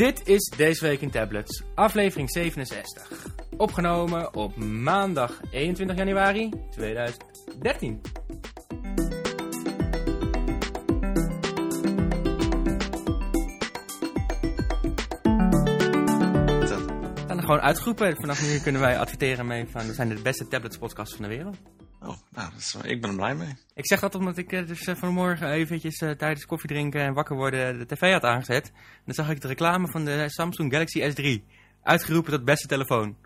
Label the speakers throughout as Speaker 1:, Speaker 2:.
Speaker 1: Dit is Deze Week in Tablets, aflevering 67. Opgenomen op maandag 21 januari 2013. We zijn er gewoon uitgeroepen. Vanaf nu kunnen wij adverteren mee van we zijn de beste tablets podcast van de wereld.
Speaker 2: Is, ik ben er blij mee.
Speaker 1: Ik zeg dat omdat ik eh, dus eh, vanmorgen eventjes eh, tijdens koffie drinken en wakker worden de tv had aangezet. En dan zag ik de reclame van de Samsung Galaxy S3. Uitgeroepen tot beste telefoon.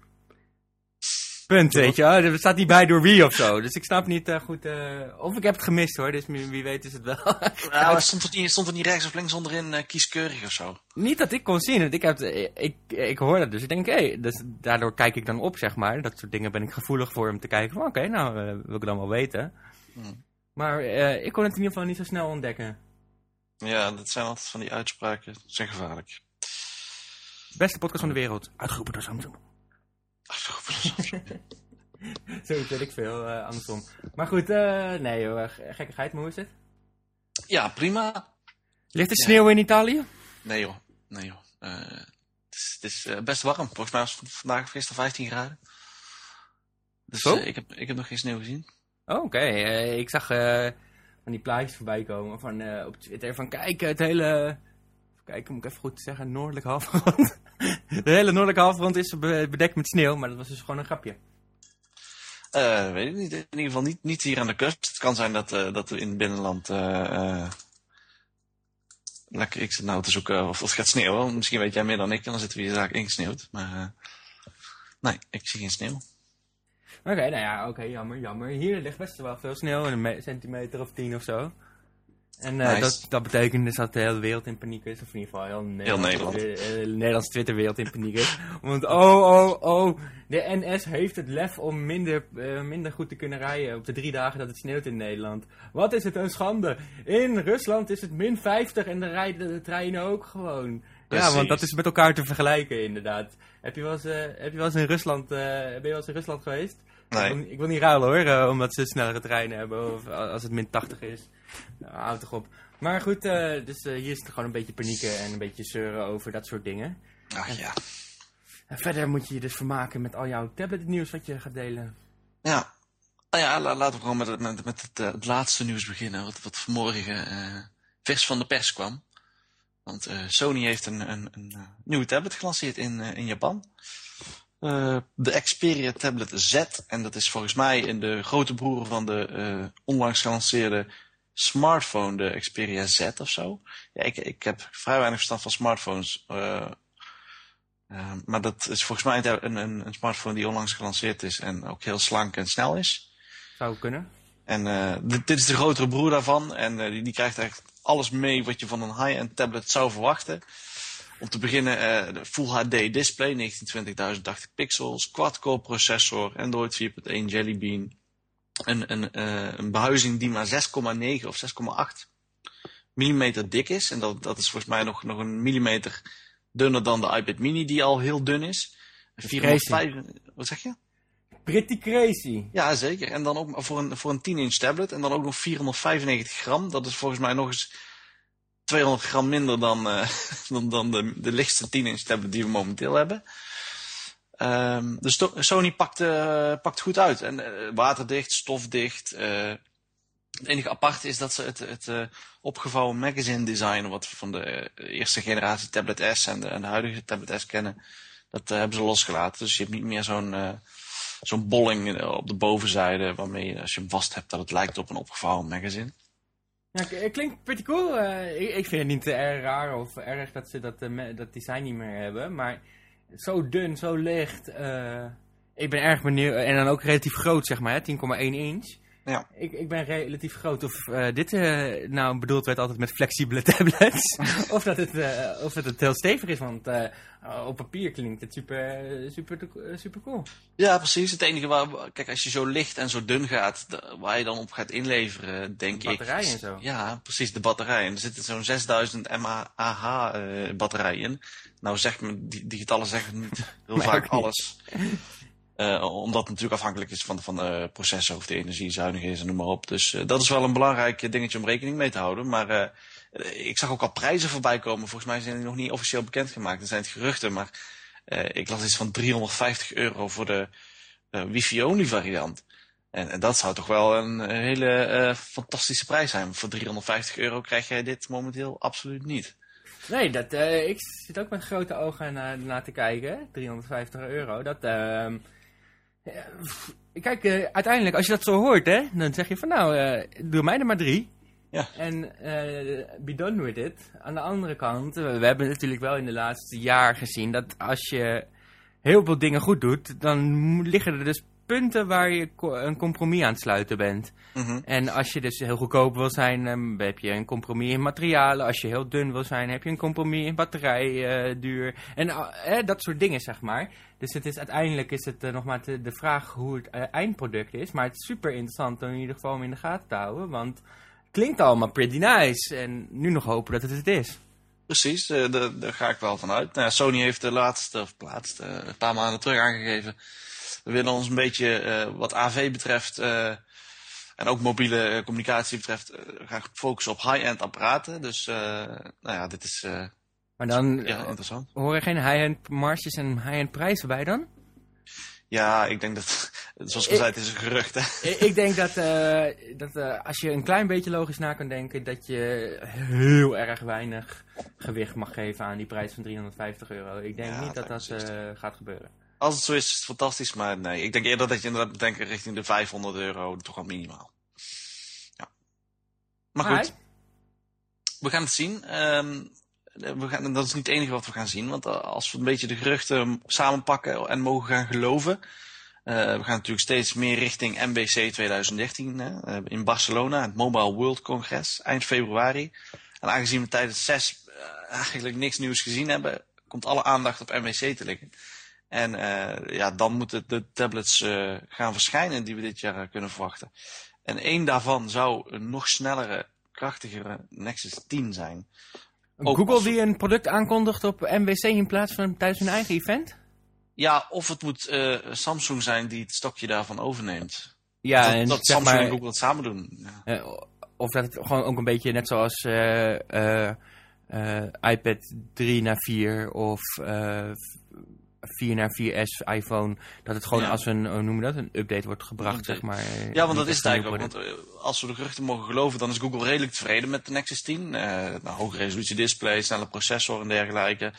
Speaker 1: Punt, weet je wel. Er staat niet bij door wie of zo. Dus ik snap niet eh, goed... eh, of ik heb het gemist hoor, dus wie weet is het wel.
Speaker 2: Nou, stond er, niet, stond er niet rechts of links onderin eh, kieskeurig of zo?
Speaker 1: niet dat ik kon zien. want Ik, heb, ik, ik, ik hoor dat dus. Ik denk, hé, dus daardoor kijk ik dan op, zeg maar. Dat soort dingen ben ik gevoelig voor om te kijken. van, Oké, nou, eh, wil ik dan wel weten.
Speaker 2: Hmm.
Speaker 1: Maar eh, ik kon het in ieder geval niet zo snel ontdekken.
Speaker 2: Ja, dat zijn altijd van die uitspraken. Die zijn gevaarlijk.
Speaker 1: Beste podcast van de wereld. Uitgeroepen door Samsung. Zoiets weet ik veel, eh, andersom. Maar goed, eh, nee joh, eh, gekkigheid, maar hoe is het?
Speaker 2: ja, prima.
Speaker 1: Ligt er
Speaker 2: Ja.
Speaker 1: sneeuw in Italië?
Speaker 2: Nee joh, nee joh. Eh, het is, het is best warm. Volgens mij was het vandaag gisteren 15 graden. Dus
Speaker 1: Zo?
Speaker 2: ik, heb, ik heb nog geen sneeuw gezien.
Speaker 1: Oh, oké. Eh, ik zag eh, van die plaatjes voorbij komen van, eh, op Twitter van kijk, het hele... Kijken, moet ik even goed zeggen, noordelijk halfrond. De hele noordelijke halfrond is be- bedekt met sneeuw, maar dat was dus gewoon een grapje.
Speaker 2: Eh, weet ik niet. In ieder geval niet, niet hier aan de kust. Het kan zijn dat, eh, dat we in het binnenland... eh, lekker, ik zit nou te zoeken of het gaat sneeuwen. Misschien weet jij meer dan ik. Dan zitten we hier zaak ingesneeuwd. Maar nee, ik zie geen sneeuw.
Speaker 1: Oké, nou ja, oké, jammer, jammer. Hier ligt best wel veel sneeuw, een me- centimeter of tien of zo. En eh,
Speaker 2: Nice.
Speaker 1: dat, dat betekent dus dat de hele wereld in paniek is, of in ieder geval heel Nederland,
Speaker 2: Nederland.
Speaker 1: De, eh, de Nederlandse Twitterwereld in paniek is. Want oh, oh, oh, de NS heeft het lef om minder, eh, minder goed te kunnen rijden op de drie dagen dat het sneeuwt in Nederland. Wat is het een schande. In Rusland is het min 50 en dan rijden de treinen ook gewoon. Ja, want dat is met elkaar te vergelijken inderdaad. Heb je wel eens, heb je wel eens in Rusland, ben je wel eens in Rusland geweest? Ik, wil,
Speaker 2: Nee.
Speaker 1: niet- ik wil niet ruilen hoor, eh, omdat ze snellere treinen hebben of als het min 80 is. Nou, houd toch op. Maar goed, eh, dus eh, hier is het gewoon een beetje panieken en een beetje zeuren over dat soort dingen.
Speaker 2: Ach ja.
Speaker 1: En verder moet je je dus vermaken met al jouw tabletnieuws wat je gaat delen.
Speaker 2: Ja. Nou ja, la- laten we gewoon met het, met, met het, eh, het laatste nieuws beginnen. Wat, wat vanmorgen eh, vers van de pers kwam. Want eh, Sony heeft een, een, een eh, nieuwe tablet gelanceerd in, eh, in Japan. Eh, de Xperia Tablet Z. En dat is volgens mij in de grote broer van de eh, onlangs gelanceerde smartphone, de Xperia Z of zo. Ja, ik, ik heb vrij weinig verstand van smartphones. eh, maar dat is volgens mij een, een, een smartphone die onlangs gelanceerd is en ook heel slank en snel is.
Speaker 1: Zou kunnen.
Speaker 2: En eh, dit, dit is de grotere broer daarvan. En eh, die, die krijgt echt alles mee wat je van een high-end tablet zou verwachten. Om te beginnen eh, de Full HD display, 1920 pixels, quad-core processor, Android 4.1 Jelly Bean. Een, een, eh, een behuizing die maar 6,9 of 6,8 millimeter dik is. En dat, dat is volgens mij nog, nog een millimeter dunner dan de iPad mini die al heel dun is.
Speaker 1: is
Speaker 2: 405, wat zeg je?
Speaker 1: Pretty crazy.
Speaker 2: Ja, zeker. En dan ook voor een, voor een 10-inch tablet. En dan ook nog 495 gram. Dat is volgens mij nog eens 200 gram minder dan, eh, dan, dan de, de lichtste 10-inch tablet die we momenteel hebben. Ehm, dus Sony pakt, eh, pakt goed uit. En eh, waterdicht, stofdicht. het enige aparte is dat ze het, het opgevouwen magazine design, wat we van de eerste generatie Tablet S en de, huidige Tablet S kennen, dat hebben ze losgelaten. Dus je hebt niet meer zo'n zo'n bolling op de bovenzijde, waarmee als je hem vast hebt, dat het lijkt op een opgevouwen magazine.
Speaker 1: Ja, klinkt pretty cool. Eh, ik, ik vind het niet erg raar of erg dat ze dat, eh, dat design niet meer hebben. Maar zo dun, zo licht. eh, ik ben erg benieuwd. En dan ook relatief groot, zeg maar, hè, 10,1 inch.
Speaker 2: Ja.
Speaker 1: Ik, ik ben relatief groot. Of eh, dit eh, nou bedoeld werd altijd met flexibele tablets. of, dat het, eh, of dat het heel stevig is. Want op papier klinkt het super, super, super cool.
Speaker 2: Ja, precies. Het enige waar, kijk, als je zo licht en zo dun gaat, waar je dan op gaat inleveren, denk ik.
Speaker 1: Batterij en zo.
Speaker 2: Ja, precies, de batterij. En er zitten zo'n 6000 mAh batterij in. Nou, zeg me, die, die getallen zeggen niet heel vaak alles. Eh, omdat het natuurlijk afhankelijk is van, van de processor of de energiezuinig is en noem maar op. Dus eh, dat is wel een belangrijk dingetje om rekening mee te houden. Maar eh, eh, ik zag ook al prijzen voorbij komen. Volgens mij zijn die nog niet officieel bekendgemaakt. Er zijn het geruchten, maar ik las iets van 350 euro voor de wifi-only variant. En, en, dat zou toch wel een hele fantastische prijs zijn. Voor 350 euro krijg jij dit momenteel absoluut niet.
Speaker 1: Nee, dat, ik zit ook met grote ogen naar, naar te kijken. 350 euro. Dat, ehm, kijk, uiteindelijk, als je dat zo hoort, hè, dan zeg je van nou, doe mij er maar drie.
Speaker 2: Ja.
Speaker 1: En uh, be done with it. Aan de andere kant, we hebben natuurlijk wel in de laatste jaar gezien dat als je heel veel dingen goed doet, dan liggen er dus punten waar je een compromis aan het sluiten bent.
Speaker 2: Mm -hmm.
Speaker 1: En als je dus heel goedkoop wil zijn, dan heb je een compromis in materialen. Als je heel dun wil zijn, heb je een compromis in batterijduur. Uh, en uh, dat soort dingen, zeg maar. Dus het is, uiteindelijk is het uh, nog maar de, de vraag hoe het eindproduct is. Maar het is super interessant om in ieder geval om in de gaten te houden. Want klinkt allemaal pretty nice. En nu nog hopen dat het het is.
Speaker 2: Precies, uh, daar ga ik wel van uit. Nou, Sony heeft de laatste, of plaatst, uh, een paar maanden terug aangegeven. We willen ons een beetje, uh, wat AV betreft, en ook mobiele communicatie betreft, graag focussen op high-end apparaten. Dus, nou ja, dit is
Speaker 1: maar dan
Speaker 2: ja, interessant.
Speaker 1: horen geen high-end marges en high-end prijzen bij dan?
Speaker 2: Ja, ik denk dat, zoals gezegd, het is een gerucht. Hè?
Speaker 1: Ik, denk dat, uh, dat uh, als je een klein beetje logisch na kan denken, dat je heel erg weinig gewicht mag geven aan die prijs van 350 euro. Ik denk
Speaker 2: Ja,
Speaker 1: niet dat
Speaker 2: dat
Speaker 1: uh, gaat gebeuren.
Speaker 2: Als het zo is, is het fantastisch, maar nee. Ik denk eerder dat je inderdaad denken richting de 500 euro, toch wel minimaal. Ja. Maar goed, we gaan het zien. Um, we gaan, dat is niet het enige wat we gaan zien, want als we een beetje de geruchten samenpakken en mogen gaan geloven, uh, we gaan natuurlijk steeds meer richting MBC 2013 hè, in Barcelona, het Mobile World Congress, eind februari. En aangezien we tijdens uh, eigenlijk niks nieuws gezien hebben, komt alle aandacht op MBC te liggen. En uh, ja, dan moeten de tablets uh, gaan verschijnen die we dit jaar kunnen verwachten. En één daarvan zou een nog snellere, krachtigere Nexus 10 zijn. Ook
Speaker 1: Google
Speaker 2: als-
Speaker 1: die een product aankondigt op MWC in plaats van tijdens hun eigen event?
Speaker 2: Ja, of het moet uh, Samsung zijn die het stokje daarvan overneemt.
Speaker 1: Ja,
Speaker 2: dat
Speaker 1: en
Speaker 2: dat Samsung
Speaker 1: maar,
Speaker 2: en Google het samen doen. Ja.
Speaker 1: eh, of dat het gewoon ook een beetje net zoals eh, eh, eh, iPad 3 naar 4 of eh, 4 naar 4S iPhone, dat het gewoon
Speaker 2: Ja.
Speaker 1: als een, hoe noem je dat, een update wordt gebracht, zeg maar. eh,
Speaker 2: Ja, want dat is het eigenlijk ook. Want uh, als we de geruchten mogen geloven, dan is Google redelijk tevreden met de Nexus 10. Uh, nou, hoge resolutie display, snelle processor en dergelijke.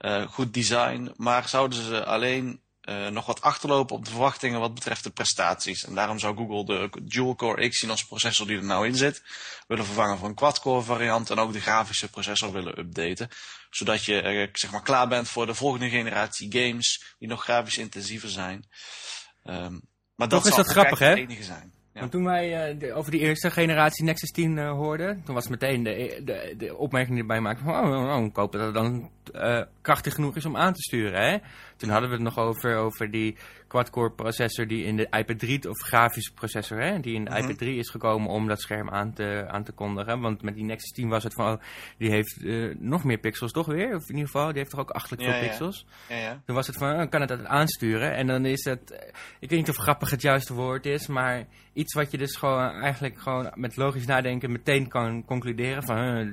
Speaker 2: Uh, goed design. Maar zouden ze alleen uh, nog wat achterlopen op de verwachtingen wat betreft de prestaties. En daarom zou Google de dual-core Exynos processor die er nou in zit, willen vervangen voor een quad-core variant. En ook de grafische processor willen updaten. Zodat je uh, zeg maar klaar bent voor de volgende generatie games die nog grafisch intensiever zijn. Um, maar dat
Speaker 1: Toch is
Speaker 2: zal
Speaker 1: dat grappig, hè?
Speaker 2: enige zijn. Ja.
Speaker 1: Want toen wij uh, de, over die eerste generatie Nexus 10 uh, hoorden, toen was meteen de, de, de opmerking die erbij maakte van, oh, oh, oh, ik hoop dat het dan uh, krachtig genoeg is om aan te sturen. Hè? Toen hadden we het nog over, over die quad-core processor die in de iPad 3, of grafische processor, hè, die in de
Speaker 2: Mhm.
Speaker 1: iPad 3 is gekomen om dat scherm aan te, aan te kondigen. Want met die Nexus 10 was het van, oh, die heeft uh, nog meer pixels toch weer? Of in ieder geval, die heeft toch ook achtelijk veel
Speaker 2: Ja,
Speaker 1: pixels?
Speaker 2: Ja, ja.
Speaker 1: Toen was het van, oh, kan het dat aansturen? En dan is het, eh, ik weet niet of grappig het juiste woord is, maar iets wat je dus gewoon eigenlijk gewoon met logisch nadenken meteen kan concluderen van, eh,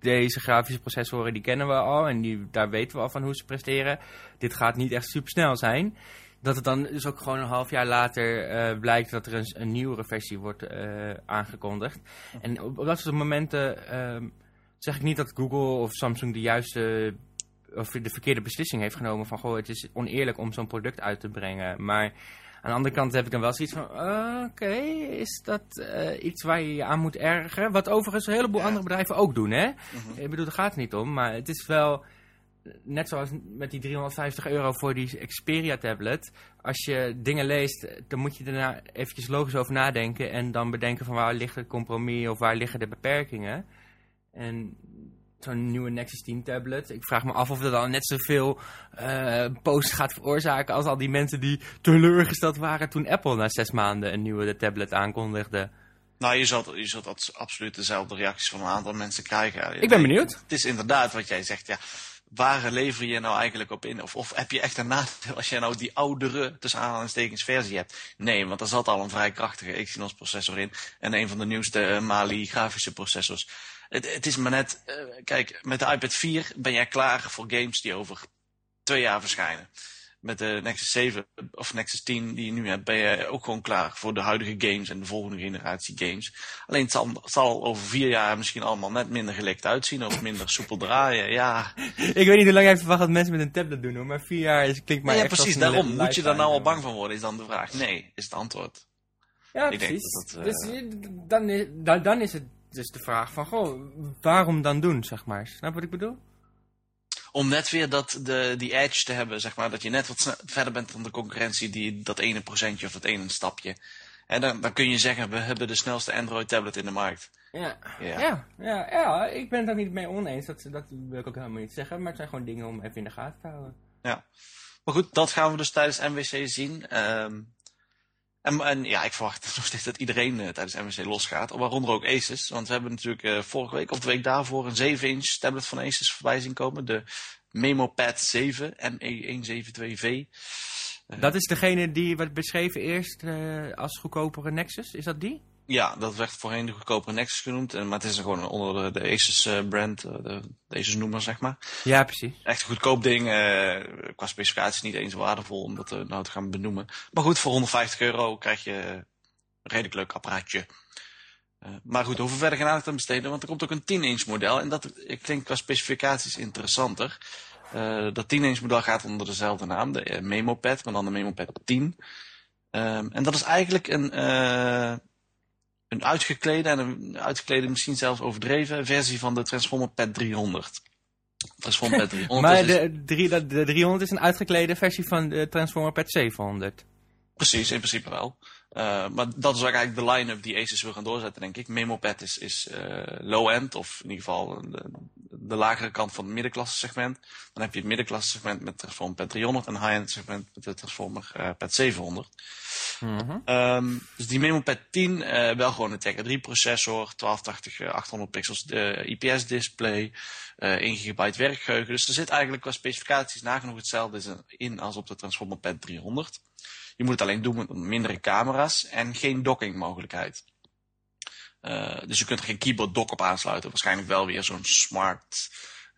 Speaker 1: deze grafische processoren die kennen we al en die, daar weten we al van hoe ze presteren. Dit gaat niet echt super snel zijn. Dat het dan dus ook gewoon een half jaar later uh, blijkt dat er een, een nieuwere versie wordt uh, aangekondigd. En op, dat soort momenten uh, zeg ik niet dat Google of Samsung de juiste of de verkeerde beslissing heeft genomen van goh, het is oneerlijk om zo'n product uit te brengen. Maar aan de andere kant heb ik dan wel zoiets van, uh, oké, okay, is dat uh, iets waar je je aan moet ergeren? Wat overigens een heleboel
Speaker 2: Ja.
Speaker 1: andere bedrijven ook doen, hè?
Speaker 2: -hmm.
Speaker 1: Ik bedoel, daar gaat het niet om, maar het is wel, net zoals met die 350 euro voor die Xperia-tablet. Als je dingen leest, dan moet je daarna eventjes logisch over nadenken en dan bedenken van waar ligt het compromis of waar liggen de beperkingen. En zo'n nieuwe Nexus 10 tablet. Ik vraag me af of dat dan net zoveel uh, posts gaat veroorzaken als al die mensen die teleurgesteld waren toen Apple na zes maanden een nieuwe tablet aankondigde.
Speaker 2: Nou, je zult, je zult dat absoluut dezelfde reacties van een aantal mensen krijgen.
Speaker 1: Ik ben benieuwd.
Speaker 2: Het is inderdaad wat jij zegt, ja. Waar lever je nou eigenlijk op in? Of, of heb je echt een nadeel als je nou die oudere, tussen aanhalingstekens, versie hebt? Nee, want er zat al een vrij krachtige Exynos processor in. En een van de nieuwste uh, Mali grafische processors. Het, het is maar net, eh, kijk, met de iPad 4 ben jij klaar voor games die over twee jaar verschijnen. Met de Nexus 7 of Nexus 10 die je nu hebt, ben je ook gewoon klaar voor de huidige games en de volgende generatie games. Alleen het zal, het zal over vier jaar misschien allemaal net minder gelekt uitzien of minder soepel draaien. Ja,
Speaker 1: Ik weet niet hoe lang jij verwacht dat mensen met een tablet doen hoor, maar vier jaar is, klinkt maar
Speaker 2: ja,
Speaker 1: echt als
Speaker 2: precies. Daarom
Speaker 1: li-
Speaker 2: moet je daar nou al bang van worden, is dan de vraag. Nee, is het antwoord.
Speaker 1: Ja,
Speaker 2: Ik
Speaker 1: precies.
Speaker 2: dat
Speaker 1: dus
Speaker 2: eh,
Speaker 1: je- dan, is, dan, dan is het dus de vraag van, goh, waarom dan doen, zeg maar. Snap wat ik bedoel?
Speaker 2: Om net weer dat, de, die edge te hebben, zeg maar, dat je net wat verder bent dan de concurrentie, die, dat ene procentje of dat ene stapje. En dan, dan kun je zeggen, we hebben de snelste Android tablet in de markt.
Speaker 1: Ja.
Speaker 2: Ja.
Speaker 1: Ja, ja, ja, ik ben het daar niet mee oneens. Dat, dat wil ik ook helemaal niet zeggen. Maar het zijn gewoon dingen om even in de gaten te houden.
Speaker 2: Ja. Maar goed, dat gaan we dus tijdens MWC zien. Ehm, en, ja, ik verwacht nog steeds dat iedereen eh, tijdens MWC losgaat. Waaronder ook Asus. Want we hebben natuurlijk eh, vorige week of de week daarvoor een 7-inch tablet van Asus voorbij zien komen. De MemoPad 7, ME172V. Eh,
Speaker 1: Dat is degene die werd beschreven eerst eh, als goedkopere Nexus. Is dat die?
Speaker 2: Ja, dat werd voorheen de goedkopere Nexus genoemd. En, maar het is gewoon onder de, de Asus eh, brand, eh, de, de Asus noemer zeg maar.
Speaker 1: Ja, precies.
Speaker 2: Echt een goedkoop ding. eh, qua specificaties niet eens waardevol om dat nou te gaan benoemen. Maar goed, voor 150 euro krijg je een redelijk leuk apparaatje. Maar goed, hoeven verder geen aandacht aan besteden, want er komt ook een 10-inch model. En dat ik denk qua specificaties interessanter. Dat 10-inch model gaat onder dezelfde naam, de MemoPad, maar dan de MemoPad 10. Ehm, en dat is eigenlijk een, een uitgeklede, en een uitgeklede misschien zelfs overdreven, versie van de Transformer Pad 300. Transformer Pad 300
Speaker 1: Maar
Speaker 2: is-
Speaker 1: de, drie, dat- de 300 is een uitgeklede versie van de Transformer Pad 700.
Speaker 2: Precies, in principe wel. Eh, maar dat is ook eigenlijk de line-up die Asus wil gaan doorzetten, denk ik. MemoPad is, is eh, low-end, of in ieder geval de, de lagere kant van het middenklasse segment. Dan heb je het middenklasse segment met Transformer Pad 300 en high-end segment met de Transformer eh, Pad 700.
Speaker 1: Mhm.
Speaker 2: Ehm, dus die MemoPad 10, eh, wel gewoon een Tegra 3 processor, 1280 eh, 800 pixels IPS display, eh 1 gigabyte werkgeheugen. Dus er zit eigenlijk qua specificaties nagenoeg hetzelfde in als op de Transformer Pad 300. Je moet het alleen doen met mindere camera's en geen docking mogelijkheid. Eh, dus je kunt er geen keyboard dock op aansluiten. Waarschijnlijk wel weer zo'n smart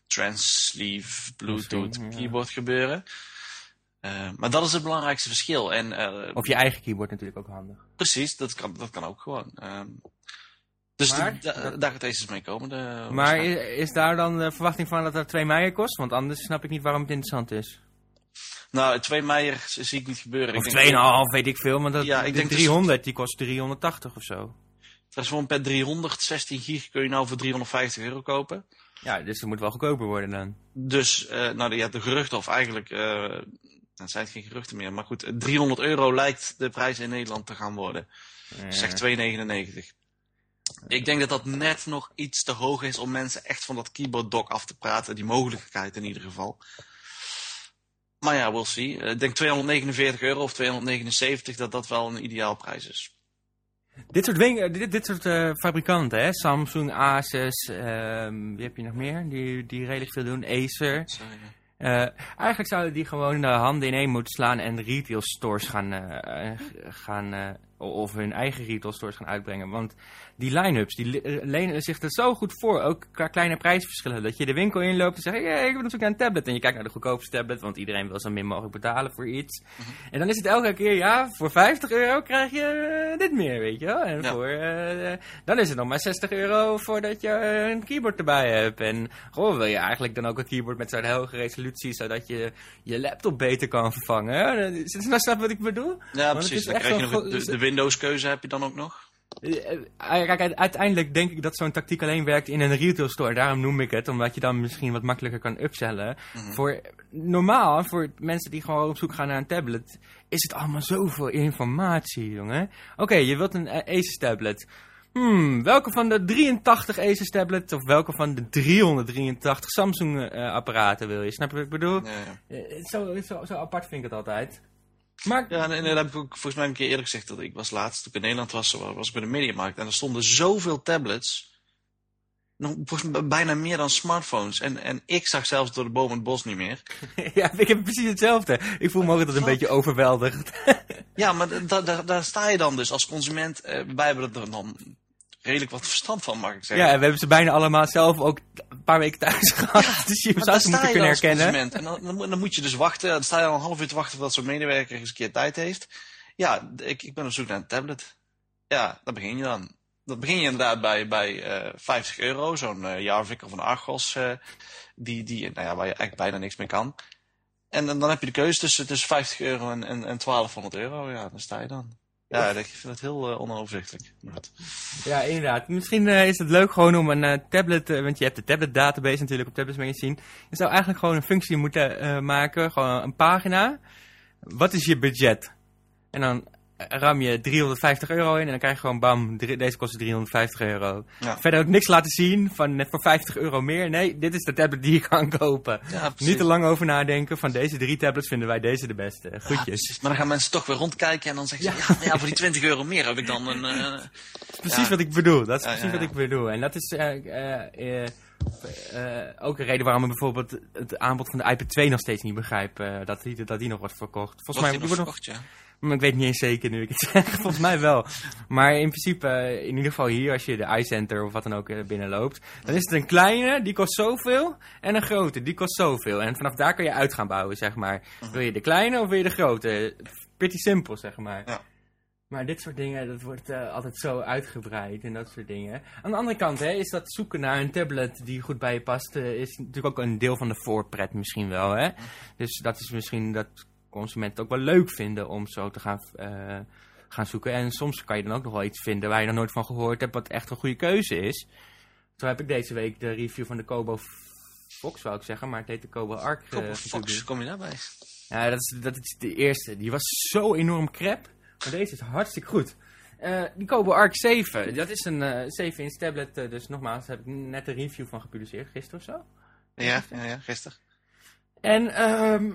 Speaker 2: transsleeve Bluetooth
Speaker 1: ja.
Speaker 2: keyboard gebeuren. Eh, maar dat is het belangrijkste verschil. En eh,
Speaker 1: Of je eigen keyboard natuurlijk ook handig.
Speaker 2: Precies, dat kan, dat kan ook gewoon. Ehm, dus
Speaker 1: Maar,
Speaker 2: de- da-
Speaker 1: dat-
Speaker 2: daar gaat Asus mee komen. De,
Speaker 1: Maar is, is daar dan de verwachting van dat dat 2 meijer kost? Want anders snap ik niet waarom het interessant is.
Speaker 2: Nou, 2 meijer zie ik niet gebeuren.
Speaker 1: Of
Speaker 2: ik
Speaker 1: 2,5 weet ik veel, maar dat,
Speaker 2: Ja, ik
Speaker 1: de
Speaker 2: denk dus-
Speaker 1: 300 die kost 380 of zo.
Speaker 2: Transform Pad 300, 16 gig kun je nou voor 350 euro kopen.
Speaker 1: Ja, dus het moet wel goedkoper worden dan.
Speaker 2: Dus, eh, nou, hebt de geruchten, of eigenlijk, dan zijn het geen geruchten meer. Maar goed, 300 euro lijkt de prijs in Nederland te gaan worden.
Speaker 1: Ja.
Speaker 2: Zeg 2,99. Ik denk dat dat net nog iets te hoog is om mensen echt van dat keyboard dock af te praten. Die mogelijkheid in ieder geval. Maar ja, we'll see. Eh, Ik denk 249 euro of 279 dat dat wel een ideaal prijs is.
Speaker 1: Dit soort, wing, dit, dit soort eh, fabrikanten, hè? Samsung, Asus, ehm, wie heb je nog meer? Die, die redelijk veel doen. Acer.
Speaker 2: Ja.
Speaker 1: Eh, eigenlijk zouden die gewoon de handen ineen moeten slaan en retail stores gaan, eh, eh, gaan eh, of hun eigen retail stores gaan uitbrengen. Want die line-ups, die le- lenen zich er zo goed voor, ook qua kleine prijsverschillen. Dat je de winkel inloopt en zegt, hey, ik ben op zoek naar een tablet. En je kijkt naar de goedkoopste tablet, want iedereen wil zo min mogelijk betalen voor iets. En dan is het elke keer, ja, voor 50 euro krijg je eh, dit meer, weet je wel. En
Speaker 2: Ja.
Speaker 1: voor, eh, dan is het nog maar 60 euro voordat je eh, een keyboard erbij hebt. En goh, wil je eigenlijk dan ook een keyboard met zo'n hoge resolutie, zodat je je laptop beter kan vervangen. hè? Is- Snap je wat ik bedoel?
Speaker 2: Ja, precies. Dan krijg je nog de Windows keuze heb je dan ook nog.
Speaker 1: Eh, eh, Kijk, uiteindelijk denk ik dat zo'n tactiek alleen werkt in een retail store. Daarom noem ik het, omdat je dan misschien wat makkelijker kan upsellen.
Speaker 2: Mhm.
Speaker 1: Voor normaal, voor mensen die gewoon op zoek gaan naar een tablet, is het allemaal zoveel informatie, jongen. Oké, je wilt een eh, Asus tablet. Hmm, welke van de 83 Asus tablets of welke van de 383 Samsung apparaten wil je? Snap je wat ik bedoel? Zo, zo apart vind ik het altijd. Maar
Speaker 2: Ja, en, dat heb ik ook volgens mij een keer eerder gezegd. Dat ik was laatst, toen ik in Nederland was, was ik bij de Mediamarkt. En er stonden zoveel tablets. Nog volgens mij bijna meer dan smartphones. En, en ik zag zelfs door de boom het bos niet meer.
Speaker 1: ja, ik heb precies hetzelfde. Ik voel me ook altijd een beetje overweldigd.
Speaker 2: Ja, maar da, da, daar sta je dan dus als consument. eh, hebben er dan redelijk wat verstand van, mag ik
Speaker 1: Ja,
Speaker 2: zeggen.
Speaker 1: en we hebben ze bijna allemaal zelf ook een paar weken thuis gehad. dus je zou
Speaker 2: dan
Speaker 1: ze moeten kunnen
Speaker 2: dan
Speaker 1: herkennen.
Speaker 2: En dan, dan, moet- dan je dus wachten. Dan sta je al een half uur te wachten voordat zo'n medewerker eens een keer tijd heeft. Ja, ik, ik ben op zoek naar een tablet. Ja, daar begin je dan. Dat begin je inderdaad bij, bij eh 50 euro. Zo'n eh Jarvik of een Argos. eh, die, die, nou ja, waar je eigenlijk bijna niks mee kan. En, dan- dan heb je de keuze tussen, tussen 50 euro en, en, en 1200 euro. Ja, daar sta je dan. Ja, ik vind het heel eh, onoverzichtelijk.
Speaker 1: Ja, inderdaad. Misschien eh, is het leuk gewoon om een eh, tablet, want je hebt de tablet database natuurlijk op Tablets Magazine. Je zou eigenlijk gewoon een functie moeten maken, gewoon een pagina. Wat is je budget? En dan ram je 350 euro in en dan krijg je gewoon bam, deze kost 350 euro.
Speaker 2: Ja.
Speaker 1: Verder ook niks laten zien van net voor 50 euro meer. Nee, dit is de tablet die je kan kopen.
Speaker 2: Ja.
Speaker 1: Niet te lang over nadenken van deze drie tablets vinden wij deze de beste.
Speaker 2: Ja, precies. maar dan gaan mensen toch weer rondkijken en dan zeggen ze, ja, voor die 20 euro meer heb ik dan een... eh,
Speaker 1: precies wat ik bedoel. Dat is precies wat ik bedoel. En dat is eh, eh, ook een reden waarom ik bijvoorbeeld het aanbod van de iPad 2 nog steeds niet begrijp. eh, dat, die, dat die nog wordt verkocht. Volgens
Speaker 2: wordt
Speaker 1: mij
Speaker 2: die nog
Speaker 1: wordt nog.
Speaker 2: verkocht, ja.
Speaker 1: Maar ik weet niet eens zeker nu ik het zeg. Volgens mij wel. Maar in principe, eh, in ieder geval hier, als je de iCenter of wat dan ook eh, binnenloopt, dan is het een kleine, die kost zoveel. En een grote, die kost zoveel. En vanaf daar kan je uit gaan bouwen, zeg maar. Wil je de kleine of wil je de grote? Pretty simpel, zeg maar.
Speaker 2: Ja.
Speaker 1: Maar dit soort dingen, dat wordt eh, altijd zo uitgebreid en dat soort dingen. Aan de andere kant hè, is dat zoeken naar een tablet die goed bij je past, is natuurlijk ook een deel van de voorpret misschien wel. Hè? Dus dat is misschien dat consumenten ook wel leuk vinden om zo te gaan, eh, gaan zoeken. En soms kan je dan ook nog wel iets vinden waar je nog nooit van gehoord hebt, wat echt een goede keuze is. Zo heb ik deze week de review van de Kobo Fox, zou ik zeggen, maar het heet de Kobo Arc. eh,
Speaker 2: Kobo Fox,
Speaker 1: gepubliceerd.
Speaker 2: kom je daarbij?
Speaker 1: Ja, dat is, dat is de eerste. Die was zo enorm crap. Maar deze is hartstikke goed. Eh, die Kobo Arc 7. Dat is een eh 7-inch tablet. dus nogmaals, daar heb ik net een review van gepubliceerd. Gisteren of zo.
Speaker 2: Ja, ja, ja, gisteren.
Speaker 1: En ehm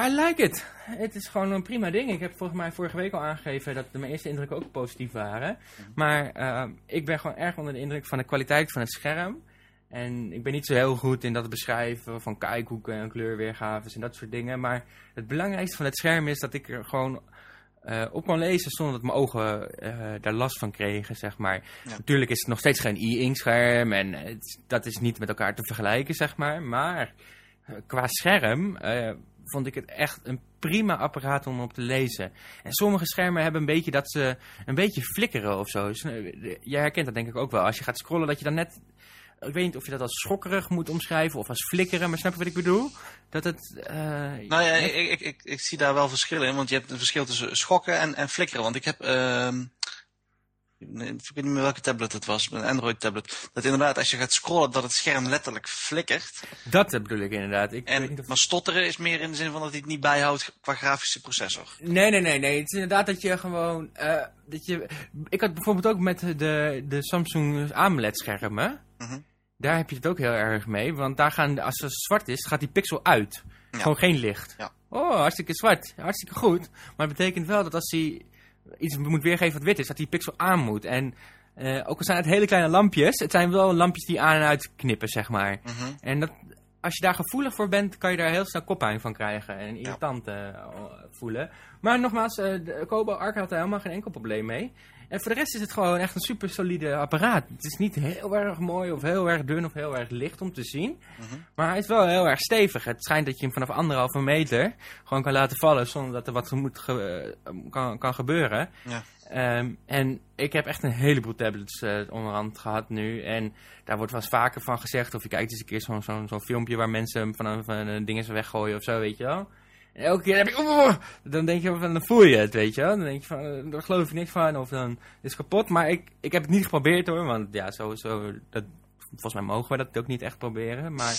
Speaker 1: I like it. Het is gewoon een prima ding. Ik heb volgens mij vorige week al aangegeven dat mijn eerste indrukken ook positief waren. Maar ehm, ik ben gewoon erg onder de indruk van de kwaliteit van het scherm. En ik ben niet zo heel goed in dat beschrijven van kijkhoeken en kleurweergaves en dat soort dingen. Maar het belangrijkste van het scherm is dat ik er gewoon eh, op kon lezen zonder dat mijn ogen eh, daar last van kregen, zeg maar.
Speaker 2: Ja.
Speaker 1: Natuurlijk is het nog steeds geen e-ink scherm en het- dat is niet met elkaar te vergelijken, zeg maar. Maar eh, qua scherm eh, vond ik het echt een prima apparaat om op te lezen. En sommige schermen hebben een beetje dat ze een beetje flikkeren of zo. Dus, eh, jij herkent dat denk ik ook wel. Als je gaat scrollen dat je dan net... Ik weet niet of je dat als schokkerig moet omschrijven of als flikkeren, maar snap je wat ik bedoel? Dat het... eh,
Speaker 2: Nou ja,
Speaker 1: net-
Speaker 2: ik, ik, ik, ik zie daar wel verschillen in, want je hebt een verschil tussen schokken en, en flikkeren. Want ik heb, nee, ik weet niet meer welke tablet het was, een Android tablet, dat inderdaad als je gaat scrollen dat het scherm letterlijk flikkert.
Speaker 1: Dat bedoel ik inderdaad. Ik
Speaker 2: En, maar stotteren is meer in de zin van dat hij het niet bijhoudt qua grafische processor.
Speaker 1: Nee, nee, nee, nee. Het is inderdaad dat je gewoon... eh, dat je... Ik had bijvoorbeeld ook met de, de Samsung AMOLED schermen.
Speaker 2: Mhm.
Speaker 1: Daar heb je het ook heel erg mee. Want daar gaan, als het zwart is, gaat die pixel uit.
Speaker 2: Ja.
Speaker 1: Gewoon geen licht.
Speaker 2: Ja.
Speaker 1: Oh, hartstikke zwart. Hartstikke goed. Maar het betekent wel dat als hij iets moet weergeven wat wit is, dat die pixel aan moet. En eh, ook al zijn het hele kleine lampjes, het zijn wel lampjes die aan en uit knippen, zeg maar.
Speaker 2: Mhm.
Speaker 1: En dat, als je daar gevoelig voor bent, kan je daar heel snel koppijn van krijgen. En irritant eh, voelen. Maar nogmaals, eh, de Kobo Arc had er helemaal geen enkel probleem mee. En voor de rest is het gewoon echt een super solide apparaat. Het is niet heel erg mooi of heel erg dun of heel erg licht om te zien.
Speaker 2: Mhm.
Speaker 1: Maar hij is wel heel erg stevig. Het schijnt dat je hem vanaf anderhalve meter gewoon kan laten vallen zonder dat er wat moet ge- eh, kan, kan gebeuren.
Speaker 2: Ja.
Speaker 1: Ehm, en ik heb echt een heleboel tablets eh onderhand gehad nu. En daar wordt wel eens vaker van gezegd. Of je kijkt eens een keer zo'n zo'n zo'n filmpje waar mensen hem van een, van een ding eens weggooien of zo, weet je wel. Elke keer heb je... "Oeh!" dan denk je van, dan voel je het, weet je wel. Dan denk je van, eh, daar geloof ik niks van. Of dan is het kapot. Maar ik, ik heb het niet geprobeerd hoor. Want ja, sowieso... Dat, volgens mij mogen we dat ook niet echt proberen. Maar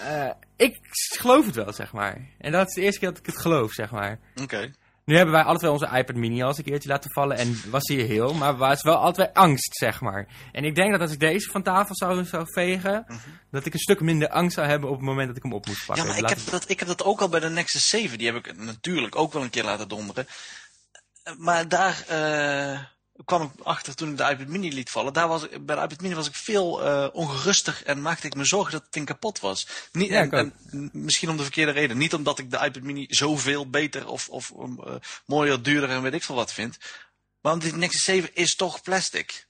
Speaker 1: eh, ik geloof het wel, zeg maar. En dat is de eerste keer dat ik het geloof, zeg maar.
Speaker 2: Oké.
Speaker 1: Nu hebben wij alle twee onze iPad mini al eens een keertje laten vallen en was hier heel, maar was wel altijd angst, zeg maar. En ik denk dat als ik deze van tafel zou, zou vegen, dat ik een stuk minder angst zou hebben op het moment dat ik hem op moest pakken.
Speaker 2: Ja, maar ik heb, dat, ik heb dat ook al bij de Nexus 7. Die heb ik natuurlijk ook wel een keer laten donderen. Maar daar eh, kwam ik achter toen ik de iPad Mini liet vallen. Daar was, ik- bij de iPad Mini was ik veel eh, ongeruster en maakte ik me zorgen dat het ding kapot was. Niet,
Speaker 1: Ja,
Speaker 2: en, misschien om de verkeerde reden. Niet omdat ik de iPad Mini zoveel beter of, of eh, mooier, duurder en weet ik veel wat vind. Maar omdat die Nexus 7 is toch plastic.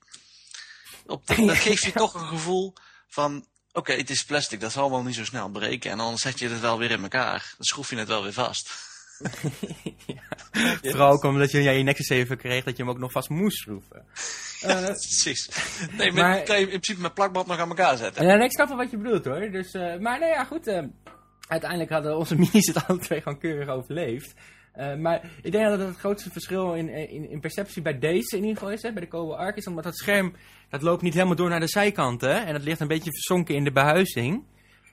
Speaker 2: op de, dat geeft je toch een gevoel van, oké, het is plastic, dat zal wel niet zo snel breken. En dan zet je het wel weer in elkaar. Dan schroef je het wel weer vast.
Speaker 1: Ja. Vooral ook omdat je ja, je Nexus 7 kreeg, dat je hem ook nog vast moest schroeven.
Speaker 2: Ja, uh, precies. Nee, maar, maar kan je in principe met plakband nog aan elkaar zetten.
Speaker 1: Ja, nee, ik snap wel wat je bedoelt hoor. Dus, uh, maar nee, ja, goed. Uh, uiteindelijk hadden onze minis het alle twee gewoon keurig overleefd. Uh, maar ik denk dat het, het grootste verschil in, in, in, perceptie bij deze in ieder geval is, hè, bij de Kobo Arc, is omdat dat scherm, dat loopt niet helemaal door naar de zijkanten. En dat ligt een beetje verzonken in de behuizing.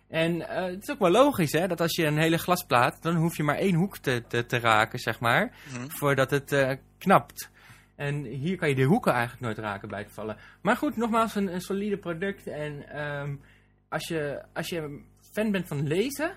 Speaker 1: En uh, het is ook wel logisch, hè, dat als je een hele glasplaat, dan hoef je maar één hoek te, te, te raken, zeg maar, mm. voordat het uh, knapt. En hier kan je de hoeken eigenlijk nooit raken bij te vallen. Maar goed, nogmaals, een, een solide product. En um, als, je, als je fan bent van lezen,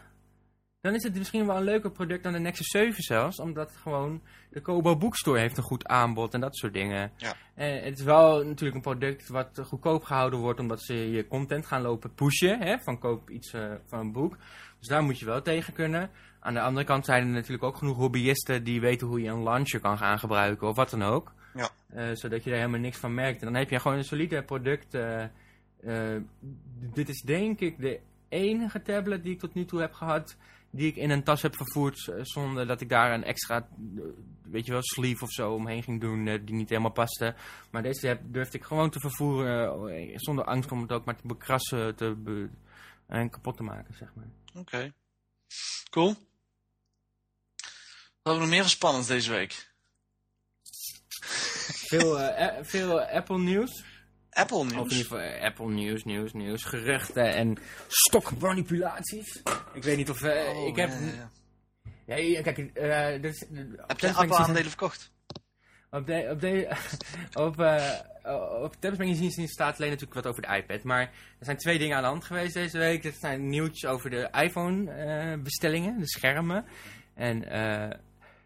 Speaker 1: dan is het misschien wel een leuker product dan de Nexus 7 zelfs. Omdat gewoon de Kobo Bookstore heeft een goed aanbod en dat soort dingen.
Speaker 2: Ja.
Speaker 1: En het is wel natuurlijk een product wat goedkoop gehouden wordt omdat ze je content gaan lopen pushen. Hè, van koop iets uh, van een boek. Dus daar moet je wel tegen kunnen. Aan de andere kant zijn er natuurlijk ook genoeg hobbyisten die weten hoe je een launcher kan gaan gebruiken of wat dan ook.
Speaker 2: Ja.
Speaker 1: Uh, zodat je daar helemaal niks van merkt. En dan heb je gewoon een solide product. Uh, dit is denk ik de enige tablet die ik tot nu toe heb gehad die ik in een tas heb vervoerd uh, zonder dat ik daar een extra, uh, weet je wel, sleeve of zo omheen ging doen uh, die niet helemaal paste. Maar deze heb, durfde ik gewoon te vervoeren zonder angst om het ook maar te bekrassen te be en kapot te maken, zeg maar.
Speaker 2: Oké. Okay. Cool. Wat hebben we nog meer van spannend deze week?
Speaker 1: veel, veel Apple nieuws.
Speaker 2: Apple nieuws?
Speaker 1: Of in ieder geval Apple nieuws, nieuws, nieuws. Geruchten en stokmanipulaties. Ik weet niet of... Uh, oh, ik heb... Ja, ja. kijk... Uh, dus,
Speaker 2: heb je Apple aandelen verkocht?
Speaker 1: Op de... Op de op, uh, op Magazine staat alleen natuurlijk wat over de iPad. Maar er zijn twee dingen aan de hand geweest deze week. Er zijn nieuwtjes over de iPhone bestellingen, de schermen. En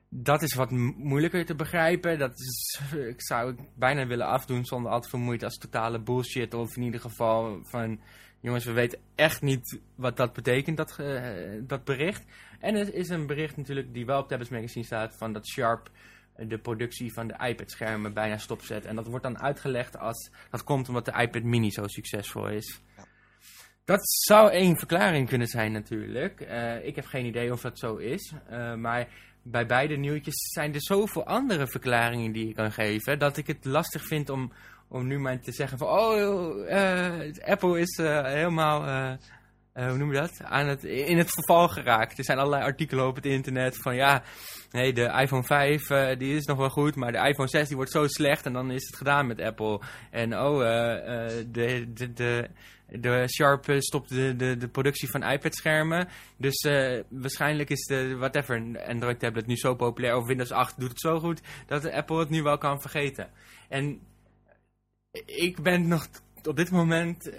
Speaker 1: dat is wat moeilijker te begrijpen. Dat is, ik zou ik bijna willen afdoen zonder al te veel moeite als totale bullshit. Of in ieder geval van, jongens, we weten echt niet wat dat betekent, dat, uh, dat bericht. En er is een bericht natuurlijk die wel op Tablets Magazine staat van dat Sharp de productie van de iPad-schermen bijna stopzet. En dat wordt dan uitgelegd als, dat komt omdat de iPad mini zo succesvol is. Dat zou één verklaring kunnen zijn natuurlijk. Uh, ik heb geen idee of dat zo is. Uh, maar bij beide nieuwtjes zijn er zoveel andere verklaringen die je kan geven, dat ik het lastig vind om, om nu maar te zeggen van, oh, uh, Apple is uh, helemaal, uh, hoe noem je dat, aan het, in het verval geraakt. Er zijn allerlei artikelen op het internet van, ja, nee, de iPhone 5 die is nog wel goed, maar de iPhone 6 die wordt zo slecht en dan is het gedaan met Apple. En oh, de, de, de de Sharp eh, stopt de, de, productie van iPad-schermen. Dus waarschijnlijk is de whatever Android-tablet nu zo populair. Of Windows 8 doet het zo goed dat Apple het nu wel kan vergeten. En ik ben nog op dit moment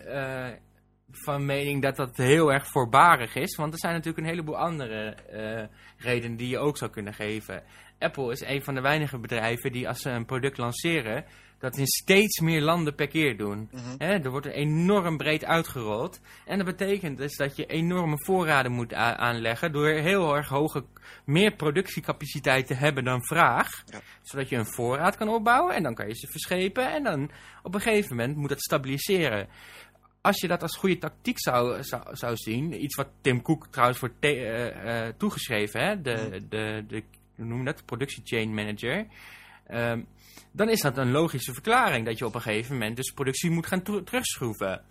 Speaker 1: van mening dat dat heel erg voorbarig is. Want er zijn natuurlijk een heleboel andere uh, redenen die je ook zou kunnen geven. Apple is een van de weinige bedrijven die als ze een product lanceren dat in steeds meer landen per keer doen.
Speaker 2: Mhm.
Speaker 1: er wordt enorm breed uitgerold. En dat betekent dus dat je enorme voorraden moet aanleggen... door heel erg hoge, meer productiecapaciteit te hebben dan vraag. Zodat je een voorraad kan opbouwen en dan kan je ze verschepen... en dan op een gegeven moment moet dat stabiliseren als je dat als goede tactiek zou, zou, zou zien, iets wat Tim Cook trouwens wordt uh, uh, toegeschreven, hè? De, de, de, hoe noem je dat, productie chain manager, um, dan is dat een logische verklaring dat je op een gegeven moment dus productie moet gaan terugschroeven.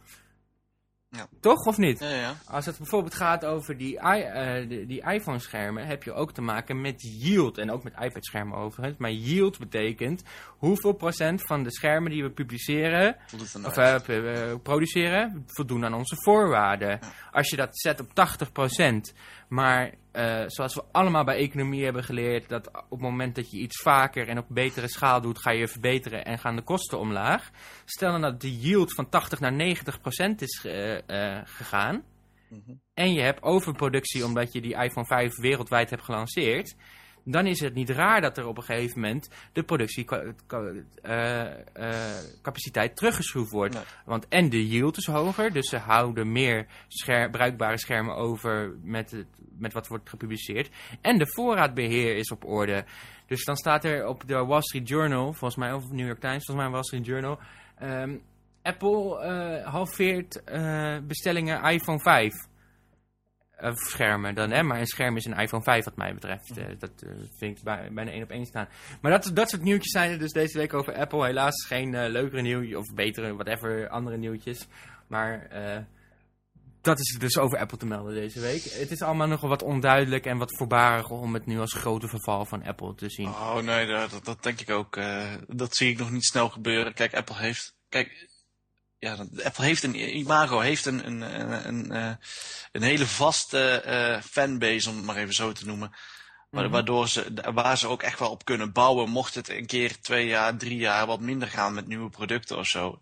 Speaker 2: Ja.
Speaker 1: Toch of niet?
Speaker 2: Ja, ja.
Speaker 1: Als het bijvoorbeeld gaat over die, uh, die, die iPhone-schermen, heb je ook te maken met yield. En ook met iPad-schermen overigens. Maar yield betekent hoeveel procent van de schermen die we publiceren, of uh, produceren, voldoen aan onze voorwaarden. Als je dat zet op 80%, maar uh, zoals we allemaal bij economie hebben geleerd, dat op het moment dat je iets vaker en op betere schaal doet, ga je verbeteren en gaan de kosten omlaag. Stel dan dat de yield van 80 naar 90 procent is uh, gegaan. Mm -hmm. En je hebt overproductie omdat je die iPhone 5 wereldwijd hebt gelanceerd dan is het niet raar dat er op een gegeven moment de productiecapaciteit uh, uh, teruggeschroefd wordt.
Speaker 2: Nee.
Speaker 1: Want en de yield is hoger, dus ze houden meer scher bruikbare schermen over met, het, met wat wordt gepubliceerd. En de voorraadbeheer is op orde. Dus dan staat er op de Wall Street Journal, volgens mij, of New York Times, volgens mij Wall Street Journal... Um, Apple eh, halveert eh, bestellingen iPhone 5. Eh, schermen dan, hè? Maar een scherm is een iPhone 5 wat mij betreft. Eh, dat eh, vind ik bij, bijna één op één staan. Maar dat, dat soort nieuwtjes zijn er dus deze week over Apple. Helaas geen leukere nieuwtjes of betere, whatever, andere nieuwtjes. Maar dat is dus over Apple te melden deze week. Het is allemaal nog wat onduidelijk en wat voorbarig om het nu als grote verval van Apple te zien.
Speaker 2: Oh nee, dat, dat, dat denk ik ook. dat zie ik nog niet snel gebeuren. Kijk, Apple heeft. Kijk, ja, Apple heeft een imago, heeft een, een, een, een, eh, een hele vaste eh, fanbase, om het maar even zo te noemen.
Speaker 1: Mhm.
Speaker 2: Waardoor ze, waar ze ook echt wel op kunnen bouwen, mocht het een keer twee jaar, drie jaar wat minder gaan met nieuwe producten of zo.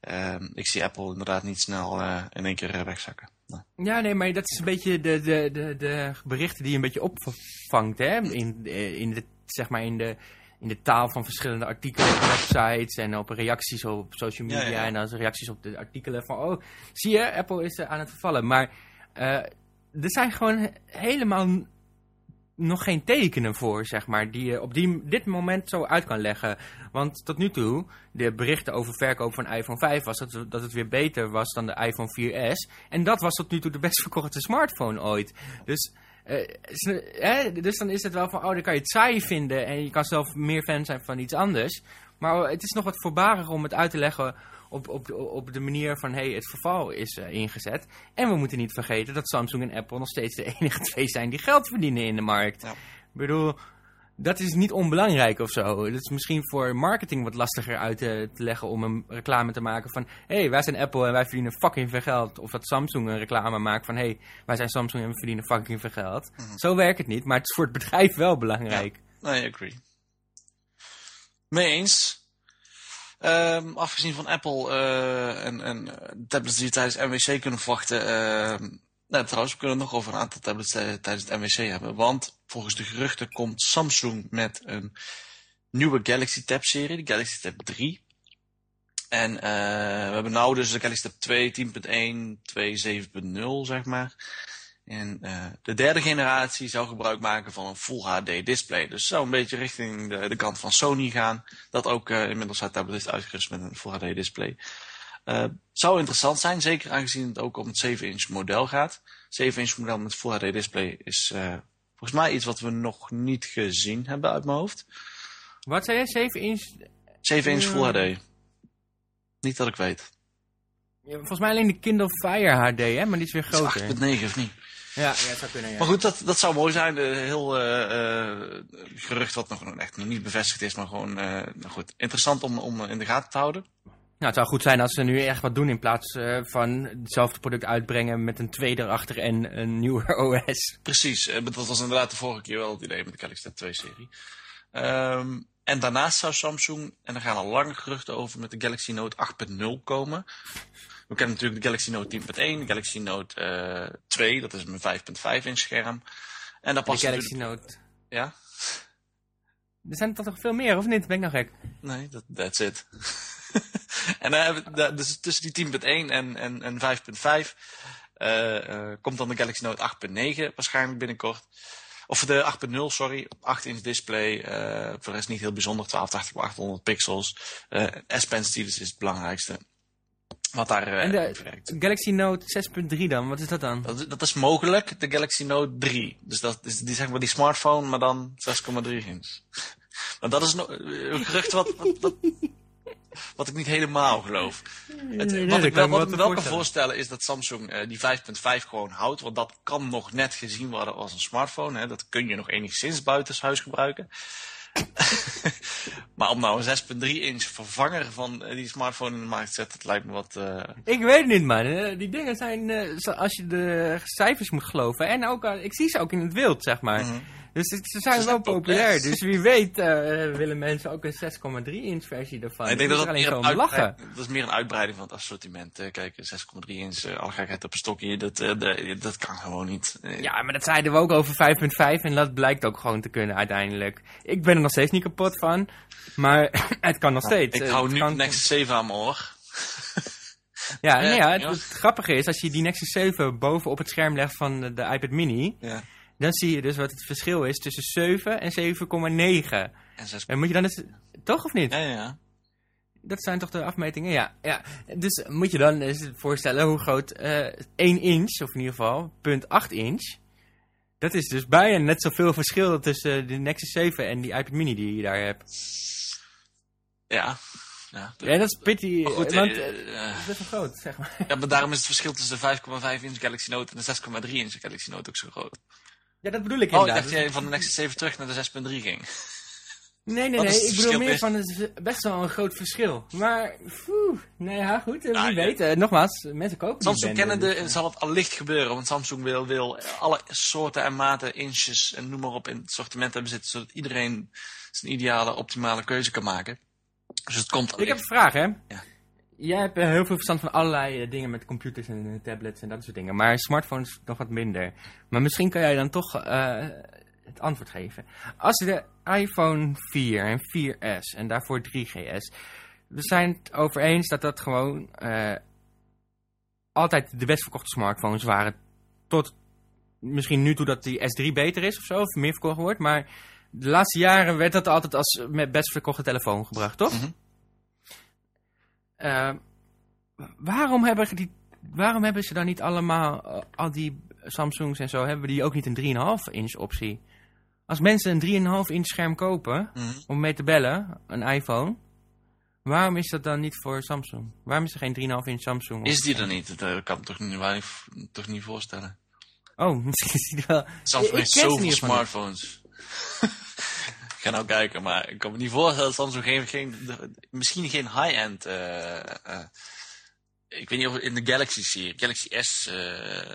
Speaker 2: Ehm, ik zie Apple inderdaad niet snel eh, in één keer wegzakken. Nee.
Speaker 1: Ja, nee, maar dat is een beetje de, de, de, de berichten die je een beetje opvangt, hè? In, in, de, zeg maar in, de, in de taal van verschillende artikelen op websites en op reacties op social media
Speaker 2: ja.
Speaker 1: en dan reacties op de artikelen van, oh, zie je, Apple is eh, aan het vervallen. Maar eh, er zijn gewoon he- helemaal nog geen tekenen voor, zeg maar, die je op die, dit moment zo uit kan leggen. Want tot nu toe, de berichten over verkoop van iPhone 5 was dat, dat het weer beter was dan de iPhone 4S. En dat was tot nu toe de best verkochte smartphone ooit. Dus, hè, dus dan is het wel van, oh, dan kan je het saai vinden en je kan zelf meer fan zijn van iets anders. Maar het is nog wat voorbarig om het uit te leggen op, op, de- op de manier van, hey, het verval is eh, ingezet. En we moeten niet vergeten dat Samsung en Apple nog steeds de enige twee zijn die geld verdienen in de markt.
Speaker 2: Ja.
Speaker 1: Ik bedoel, dat is niet onbelangrijk of zo. Het is misschien voor marketing wat lastiger uit te, te leggen om een reclame te maken van... hé, hey, wij zijn Apple en wij verdienen fucking veel geld. Of dat Samsung een reclame maakt van... hé, hey, wij zijn Samsung en we verdienen fucking veel geld.
Speaker 2: Mhm.
Speaker 1: Zo werkt het niet, maar het is voor het bedrijf wel belangrijk.
Speaker 2: Nee, agree. Mee eens. Ehm, afgezien van Apple eh, en, en eh, tablets die je tijdens MWC kunnen verwachten. ehm, nou, trouwens, we kunnen het nog over een aantal tablets eh, tijdens het MWC hebben. Want volgens de geruchten komt Samsung met een nieuwe Galaxy Tab serie, de Galaxy Tab 3. En eh, we hebben nou dus de Galaxy Tab 2, 10.1, 2, 7.0 zeg maar. En eh, de derde generatie zou gebruik maken van een Full HD display. Dus zou een beetje richting de, kant van Sony gaan. Dat ook inmiddels haar tablet is uitgerust met een Full HD display. Eh, zou interessant zijn, zeker aangezien het ook om het 7-inch model gaat. 7-inch model met Full HD display is eh, volgens mij iets wat we nog niet gezien hebben uit mijn hoofd.
Speaker 1: Wat zei je? 7 inch?
Speaker 2: 7-inch Full. HD. Niet dat ik weet.
Speaker 1: Ja, volgens mij alleen de Kindle Fire HD, hè? Maar die is weer groter.
Speaker 2: is 8.9 of niet?
Speaker 1: Ja, ja, het zou kunnen, ja.
Speaker 2: Maar goed, dat, dat zou mooi zijn. Eh, heel eh, gerucht wat nog echt nog niet bevestigd is, maar gewoon nou goed, interessant om, om in de gaten te houden.
Speaker 1: Nou, het zou goed zijn als ze nu echt wat doen in plaats eh, van hetzelfde product uitbrengen met een 2 erachter en een nieuwe OS.
Speaker 2: Precies, eh, dat was inderdaad de vorige keer wel het idee met de Galaxy Tab 2-serie. Ehm, en daarnaast zou Samsung, en er gaan al lange geruchten over, met de Galaxy Note 8.0 komen. We kennen natuurlijk de Galaxy Note 10.1, de Galaxy Note eh 2, dat is een 5.5 inch scherm. En
Speaker 1: De
Speaker 2: past
Speaker 1: Galaxy
Speaker 2: natuurlijk...
Speaker 1: Note.
Speaker 2: Ja?
Speaker 1: Er zijn er toch veel meer, of niet? Ben ik nou gek?
Speaker 2: Nee, dat that's it. en dan hebben we dus tussen die 10.1 en, en, en 5.5 eh, eh, komt dan de Galaxy Note 8.9 waarschijnlijk binnenkort. Of de 8.0, sorry, op 8 inch display. eh voor de rest niet heel bijzonder, 1280 bij 800 pixels. S-Pen stylus is het belangrijkste. Wat daar eh,
Speaker 1: en de
Speaker 2: werkt.
Speaker 1: Galaxy Note 6.3 dan, wat is dat dan?
Speaker 2: Dat, is- dat is mogelijk, de Galaxy Note 3. Dus dat is die, zeg maar die smartphone, maar dan 6,3 inch. Maar dat is no- een gerucht wat, wat, wat, wat ik niet helemaal geloof. Het,
Speaker 1: Nee,
Speaker 2: wat ik
Speaker 1: kan
Speaker 2: wel, wat me wel kan
Speaker 1: voorstellen.
Speaker 2: is dat Samsung eh, die 5.5 gewoon houdt. Want dat kan nog net gezien worden als een smartphone. Hè. Dat kun je nog enigszins buitenshuis gebruiken. maar om nou een 6.3 inch vervanger van eh, die smartphone in de markt te zetten, dat lijkt me wat... eh,
Speaker 1: Ik weet het niet, man. Die dingen zijn, eh, als je de cijfers moet geloven. En ook, ik zie ze ook in het wild, zeg maar.
Speaker 2: mhm.
Speaker 1: Dus het- ze zijn
Speaker 2: Ze
Speaker 1: wel
Speaker 2: zijn
Speaker 1: populair. Dus wie weet eh, willen mensen ook een 6,3 inch versie ervan.
Speaker 2: ik denk dat dat,
Speaker 1: alleen om lachen.
Speaker 2: dat is meer een uitbreiding van het assortiment. eh. Kijk, 6,3 inch, eh, alle gekheid op een stokje, dat, eh, de- dat kan gewoon niet. Eh,
Speaker 1: Ja, maar dat zeiden we ook over 5.5 en dat blijkt ook gewoon te kunnen uiteindelijk. Ik ben er nog steeds niet kapot van, maar het kan nog steeds.
Speaker 2: ik hou
Speaker 1: het
Speaker 2: nu
Speaker 1: kan-
Speaker 2: de Nexus 7 aan mijn oor.
Speaker 1: Ja, nee, ja, het,
Speaker 2: ja.
Speaker 1: het grappige is, als je die Nexus 7 boven op het scherm legt van de, de iPad mini,
Speaker 2: Ja.
Speaker 1: Dan zie je dus wat het verschil is tussen 7 en 7,9.
Speaker 2: En 6,
Speaker 1: En moet je dan eens... Toch of niet?
Speaker 2: ja, ja, ja.
Speaker 1: Dat zijn toch de afmetingen? Ja. ja. Dus moet je dan eens voorstellen hoe groot eh 1 inch, of in ieder geval 0,8 inch. Dat is dus bijna net zoveel verschil tussen de Nexus 7 en die iPad mini die je daar hebt.
Speaker 2: Ja. Ja,
Speaker 1: Ja, dat is
Speaker 2: Maar goed,
Speaker 1: want
Speaker 2: eh,
Speaker 1: eh, dat is best wel groot, zeg maar.
Speaker 2: ja, maar daarom is het verschil tussen de 5,5 inch Galaxy Note en de 6,3 inch Galaxy Note ook zo groot.
Speaker 1: Ja, dat bedoel ik
Speaker 2: Oh, ik
Speaker 1: inderdaad.
Speaker 2: dacht jij van de Nexus 7 terug naar de 6,3 ging.
Speaker 1: Nee, nee, nee. Ik bedoel meer van, het is best wel een groot verschil. Maar, poeh, nou ja, goed, eh,
Speaker 2: Nou,
Speaker 1: wie
Speaker 2: ja.
Speaker 1: weet. eh, nogmaals, mensen kopen
Speaker 2: Samsung kennende
Speaker 1: dus, eh,
Speaker 2: zal het allicht gebeuren, want Samsung wil, wil alle soorten en maten, inches en noem maar op in het sortiment hebben zitten, zodat iedereen zijn ideale, optimale keuze kan maken. Dus het komt
Speaker 1: Ik heb een vraag, hè.
Speaker 2: Ja.
Speaker 1: Jij hebt eh, heel veel verstand van allerlei eh, dingen met computers en eh, tablets en dat soort dingen. Maar smartphones nog wat minder. Maar misschien kan jij dan toch het antwoord geven. Als de iPhone 4 en 4S en daarvoor 3GS... We zijn het over eens dat dat gewoon altijd de best verkochte smartphones waren. Tot misschien nu toe dat die S3 beter is of zo, of meer verkocht wordt. Maar de laatste jaren werd dat altijd als met best verkochte telefoon gebracht, toch?
Speaker 2: Mhm.
Speaker 1: Eh, waarom, hebben die, waarom hebben ze dan niet allemaal, eh, al die Samsungs en zo, hebben die ook niet een 3,5 inch optie? Als mensen een 3,5 inch scherm kopen
Speaker 2: Mhm.
Speaker 1: om mee te bellen, een iPhone, waarom is dat dan niet voor Samsung? Waarom is er geen 3,5 inch Samsung?
Speaker 2: Is die er niet? Dat eh, kan ik me toch niet, waar- toch niet voorstellen.
Speaker 1: Oh, misschien is die wel...
Speaker 2: Samsung heeft zoveel smartphones. ga nou kijken, maar ik kan me niet voorstellen dat Samsung geen, geen misschien geen high-end, eh, eh, ik weet niet of in de Galaxy serie, Galaxy S, eh,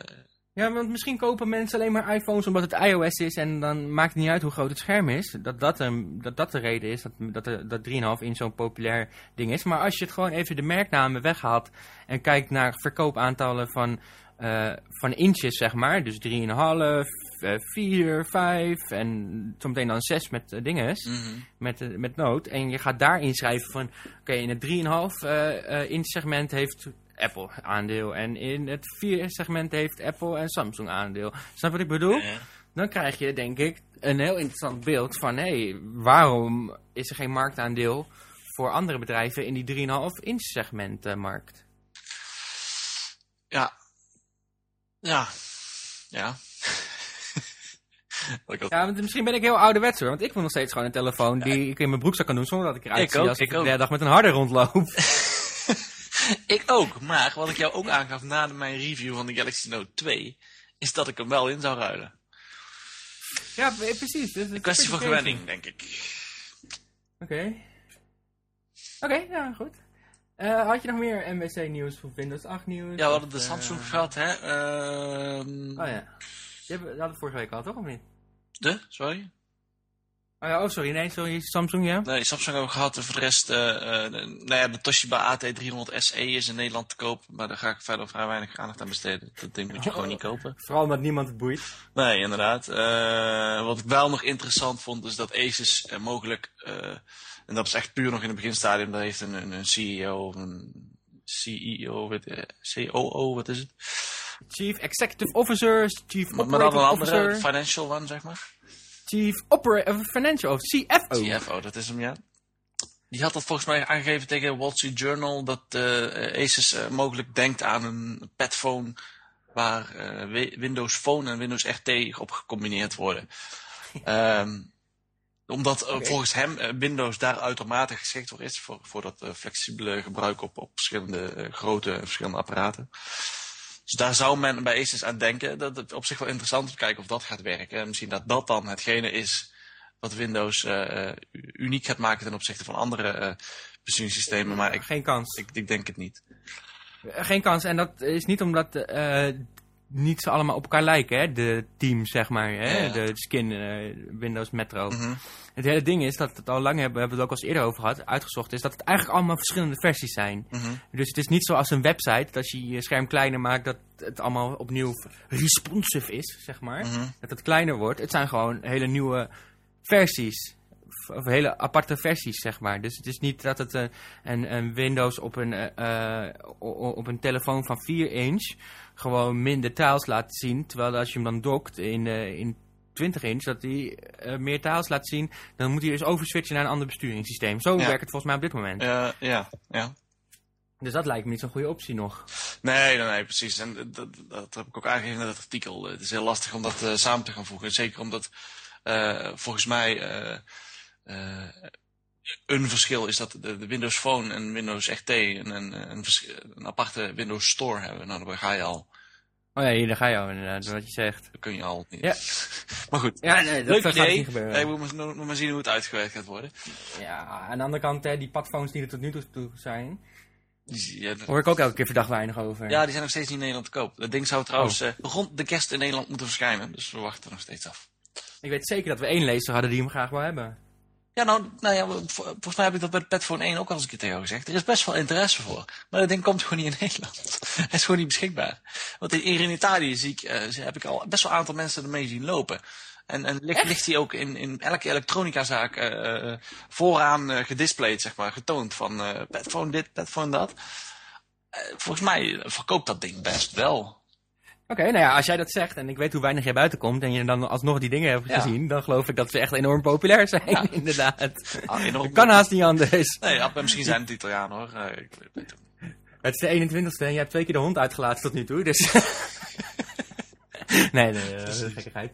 Speaker 1: Ja, want misschien kopen mensen alleen maar iPhones omdat het iOS is en dan maakt het niet uit hoe groot het scherm is. Dat dat, dat, dat de reden is dat, dat, dat 3,5 in zo'n populair ding is. Maar als je het gewoon even de merknamen weghaalt en kijkt naar verkoopaantallen van, eh, van inches, zeg maar. Dus 3,5, eh, 4, 5 en zometeen dan 6 met uh, dinges,
Speaker 2: mhm.
Speaker 1: met, eh, met nood. En je gaat daar inschrijven van, oké, in het 3,5 eh, eh, inch segment heeft Apple aandeel. En in het 4 segment heeft Apple en Samsung aandeel. Snap wat ik bedoel?
Speaker 2: Ja.
Speaker 1: Dan krijg je denk ik een heel interessant beeld van... hé, hey, waarom is er geen marktaandeel voor andere bedrijven in die 3,5 inch segment eh, markt?
Speaker 2: Ja. Ja. Ja.
Speaker 1: Ja, want misschien ben ik heel ouderwets hoor. Want ik wil nog steeds gewoon een telefoon die ik in mijn broekzak kan doen... zonder dat ik eruit
Speaker 2: Ik
Speaker 1: zie
Speaker 2: ook,
Speaker 1: als ik
Speaker 2: ik
Speaker 1: de
Speaker 2: ook.
Speaker 1: dag met een harde rondloop.
Speaker 2: ik ook, maar wat ik jou ook aangaf na mijn review van de Galaxy Note 2, is dat ik hem wel in zou ruilen.
Speaker 1: ja, precies. Dus
Speaker 2: Een kwestie van gewenning, denk ik.
Speaker 1: Oké. Oké, ja, goed. Eh, had je nog meer MWC nieuws of Windows 8 nieuws?
Speaker 2: Ja, we hadden de
Speaker 1: eh,
Speaker 2: Samsung gehad, hè. Ehm,
Speaker 1: Oh ja. Die hebben, hadden we vorige week al, toch? Of niet?
Speaker 2: De? Sorry?
Speaker 1: Oh ja, oh sorry. Nee, sorry. Samsung, ja?
Speaker 2: Nee, Samsung hebben we gehad. En voor de rest, eh, eh, nou ja, de Toshiba AT300 SE is in Nederland te koop. Maar daar ga ik verder vrij weinig aandacht aan besteden. Dat ding moet je gewoon niet kopen.
Speaker 1: Vooral omdat niemand het boeit.
Speaker 2: Nee, inderdaad. Wat ik wel nog interessant vond, is dat Asus mogelijk, en dat is echt puur nog in het beginstadium, daar heeft een, een, een CEO, of een CEO, eh, COO, wat is het?
Speaker 1: Chief Executive Officer, Chief
Speaker 2: Maar, maar dan
Speaker 1: Operating
Speaker 2: een andere
Speaker 1: Officer,
Speaker 2: financial one, zeg maar.
Speaker 1: Chief Operating Financial Officer, CFO.
Speaker 2: CFO, dat is hem, ja. Die had dat volgens mij aangegeven tegen Wall Street Journal dat eh, Asus eh, mogelijk denkt aan een padphone waar eh, Wi- Windows Phone en Windows RT op gecombineerd worden. Ehm, omdat eh, volgens hem eh, Windows daar uitermate geschikt voor is, voor, voor dat eh, flexibele gebruik op, op verschillende grote en verschillende apparaten. Dus daar zou men bij Asus aan denken. Dat het op zich wel interessant is om te kijken of dat gaat werken. En misschien dat dat dan hetgene is wat Windows eh, eh, uniek gaat maken ten opzichte van andere eh besturingssystemen. Maar ik,
Speaker 1: Geen kans.
Speaker 2: ik, ik denk het niet.
Speaker 1: Geen kans. En dat is niet omdat eh, niet ze allemaal op elkaar lijken, hè? De teams, zeg maar. Hè?
Speaker 2: Ja.
Speaker 1: De skin eh, Windows Metro.
Speaker 2: Mhm.
Speaker 1: Het hele ding is dat het al lang hebben, hebben we het ook al eens eerder over gehad, uitgezocht is, dat het eigenlijk allemaal verschillende versies zijn.
Speaker 2: Mhm.
Speaker 1: Dus het is niet zoals een website, dat je je scherm kleiner maakt, dat het allemaal opnieuw responsive is, zeg maar.
Speaker 2: Mhm.
Speaker 1: Dat het kleiner wordt. Het zijn gewoon hele nieuwe versies. Of hele aparte versies, zeg maar. Dus het is niet dat het een, een, een Windows op een, eh, eh, op een telefoon van 4 inch gewoon minder tiles laat zien. Terwijl als je hem dan dokt in, eh, in 20 inch, dat hij eh, meer taals laat zien, dan moet hij dus overswitchen naar een ander besturingssysteem. Zo
Speaker 2: Ja.
Speaker 1: werkt het volgens mij op dit moment.
Speaker 2: Ja, ja.
Speaker 1: Dus dat lijkt me niet zo'n goede optie nog.
Speaker 2: Nee, nee, nee, precies. En dat, dat, dat heb ik ook aangegeven in het artikel. Het is heel lastig om dat eh, samen te gaan voegen. Zeker omdat volgens mij een verschil is dat de, de Windows Phone en Windows XT een, een, een, een aparte Windows Store hebben. Nou, daar ga je al.
Speaker 1: Oh ja, hier, daar ga je al inderdaad, wat je zegt.
Speaker 2: Dat kun je al niet.
Speaker 1: Ja.
Speaker 2: maar goed.
Speaker 1: Ja, nee, dat
Speaker 2: Leuk idee.
Speaker 1: niet gebeuren.
Speaker 2: Hey, we moeten maar zien hoe het uitgewerkt gaat worden.
Speaker 1: Ja, aan de andere kant, hè, die padphones die er tot nu toe- zijn, hoor ik ook elke keer verdacht weinig over.
Speaker 2: ja, die zijn nog steeds niet in Nederland te koop. Dat ding zou
Speaker 1: Oh.
Speaker 2: trouwens eh, rond de kerst in Nederland moeten verschijnen. Dus we wachten nog steeds af.
Speaker 1: Ik weet zeker dat we één lezer hadden die hem graag wil hebben.
Speaker 2: Ja, nou, nou ja, vol- volgens mij heb ik dat bij de Petphone 1 ook al eens een keer tegen gezegd. Er is best wel interesse voor. Maar dat ding komt gewoon niet in Nederland. Hij is gewoon niet beschikbaar. Want hier in Italië zie ik, eh, heb ik al best wel een aantal mensen ermee zien lopen. En, en ligt, ligt hij ook in, in elke elektronicazaak eh, vooraan eh, gedisplayed, zeg maar, getoond van Petphone dit, Petphone dat. Volgens mij verkoopt dat ding best wel.
Speaker 1: Oké, nou ja, als jij dat zegt en ik weet hoe weinig jij buiten komt en je dan alsnog die dingen hebt
Speaker 2: Ja.
Speaker 1: gezien, dan geloof ik dat ze echt enorm populair zijn,
Speaker 2: Ja.
Speaker 1: inderdaad.
Speaker 2: Ah, enorm.
Speaker 1: Kan haast niet anders.
Speaker 2: Nee, ja, misschien zijn het Italianen hoor. Ik weet het.
Speaker 1: Het is de 21ste en je hebt twee keer de hond uitgelaten tot nu toe, dus... nee, nee, eh, gekkigheid.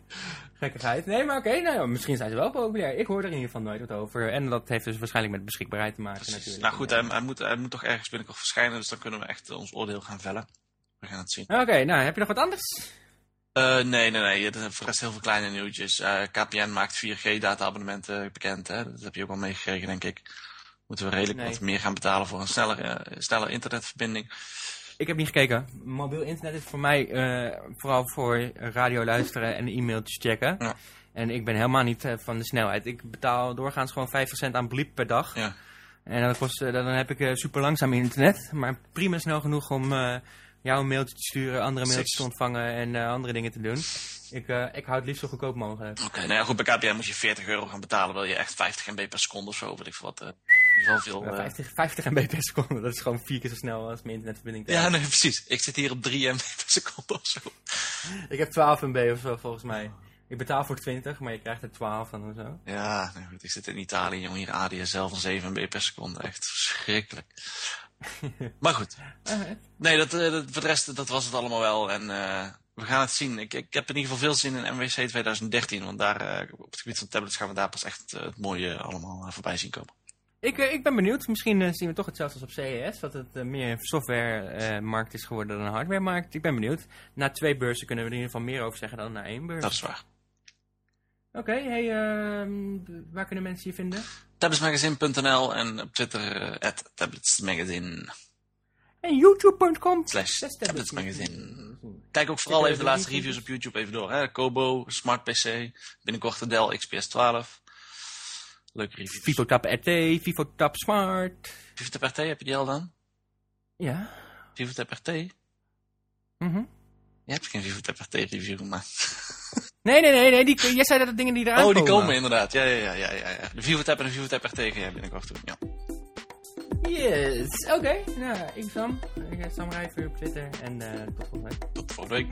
Speaker 1: Gekkigheid. Nee, maar oké, nou ja, misschien zijn ze wel populair. Ik hoor er in ieder geval nooit wat over. En dat heeft dus waarschijnlijk met beschikbaarheid te maken natuurlijk.
Speaker 2: Nou goed, hij, hij, moet, hij moet toch ergens binnenkort verschijnen, dus dan kunnen we echt ons oordeel gaan vellen. We gaan het zien.
Speaker 1: Oké, nou, heb je nog wat anders?
Speaker 2: Eh, nee, nee, nee. Er zijn voor de rest heel veel kleine nieuwtjes. Eh, KPN maakt 4G-data-abonnementen bekend. Hè? Dat heb je ook al meegekregen, denk ik. Moeten we redelijk
Speaker 1: Nee.
Speaker 2: wat meer gaan betalen voor een snellere, eh, snelle internetverbinding.
Speaker 1: Ik heb niet gekeken. Mobiel internet is voor mij vooral voor radio luisteren en e-mailtjes checken.
Speaker 2: Ja.
Speaker 1: En ik ben helemaal niet van de snelheid. Ik betaal doorgaans gewoon 5 cent aan bliep per dag.
Speaker 2: Ja.
Speaker 1: En dan, kost, dan heb ik super langzaam internet. Maar prima snel genoeg om jou een mailtje te sturen, andere mailtjes te ontvangen en eh, andere dingen te doen. Ik, eh, ik hou het liefst zo goedkoop mogelijk.
Speaker 2: Oké, nou ja, goed. Bij KPN moet je 40 euro gaan betalen. Wil je echt 50 MB per seconde of zo, weet ik wat. eh wel veel.
Speaker 1: Ja,
Speaker 2: eh,
Speaker 1: 50, 50 MB per seconde, dat is gewoon vier keer zo snel als mijn internetverbinding.
Speaker 2: ja, nee, precies. Ik zit hier op 3 MB per seconde of zo.
Speaker 1: Ik heb 12 MB of zo volgens mij. Ik betaal voor 20, maar je krijgt er 12 van of zo.
Speaker 2: Ja, nee, goed. Ik zit in Italië, jongen. Hier ADSL van 7 MB per seconde. Echt verschrikkelijk. maar goed. Nee, dat, eh, dat, voor de rest, dat was het allemaal wel. En eh, we gaan het zien. Ik, ik heb in ieder geval veel zin in MWC 2013. Want daar, eh, op het gebied van tablets gaan we daar pas echt het mooie allemaal voorbij zien komen.
Speaker 1: Ik, ik ben benieuwd. Misschien zien we toch hetzelfde als op CES. Dat het meer een softwaremarkt is geworden dan een hardwaremarkt. Ik ben benieuwd. Na twee beurzen kunnen we er in ieder geval meer over zeggen dan na één beurs.
Speaker 2: Dat is waar.
Speaker 1: Oké, hey, ehm, waar kunnen mensen je vinden?
Speaker 2: Tabletsmagazine.nl en op Twitter eh, at tabletsmagazine
Speaker 1: En youtube.com slash
Speaker 2: tabletsmagazine. Kijk ook vooral even de laatste reviews op YouTube even door. Hè? Kobo, Smart PC, binnenkort de Dell XPS 12. Leuke reviews.
Speaker 1: VivoTap RT, VivoTap Smart.
Speaker 2: VivoTap RT, heb je die al dan?
Speaker 1: Ja.
Speaker 2: VivoTap RT?
Speaker 1: Mhm.
Speaker 2: Je hebt geen VivoTap RT review gemaakt.
Speaker 1: Nee, nee, nee, nee. Die, jij zei dat de dingen die eraan
Speaker 2: Oh, die komen inderdaad. Ja, ja, ja, ja, ja. ja. De VivoTap en de VivoTap RT ga jij binnenkort doen. Ja.
Speaker 1: Yes, oké. Nou, ik ben Sam. Ik ben Sam Rijver op Twitter. En eh tot volgende week.
Speaker 2: Tot volgende week.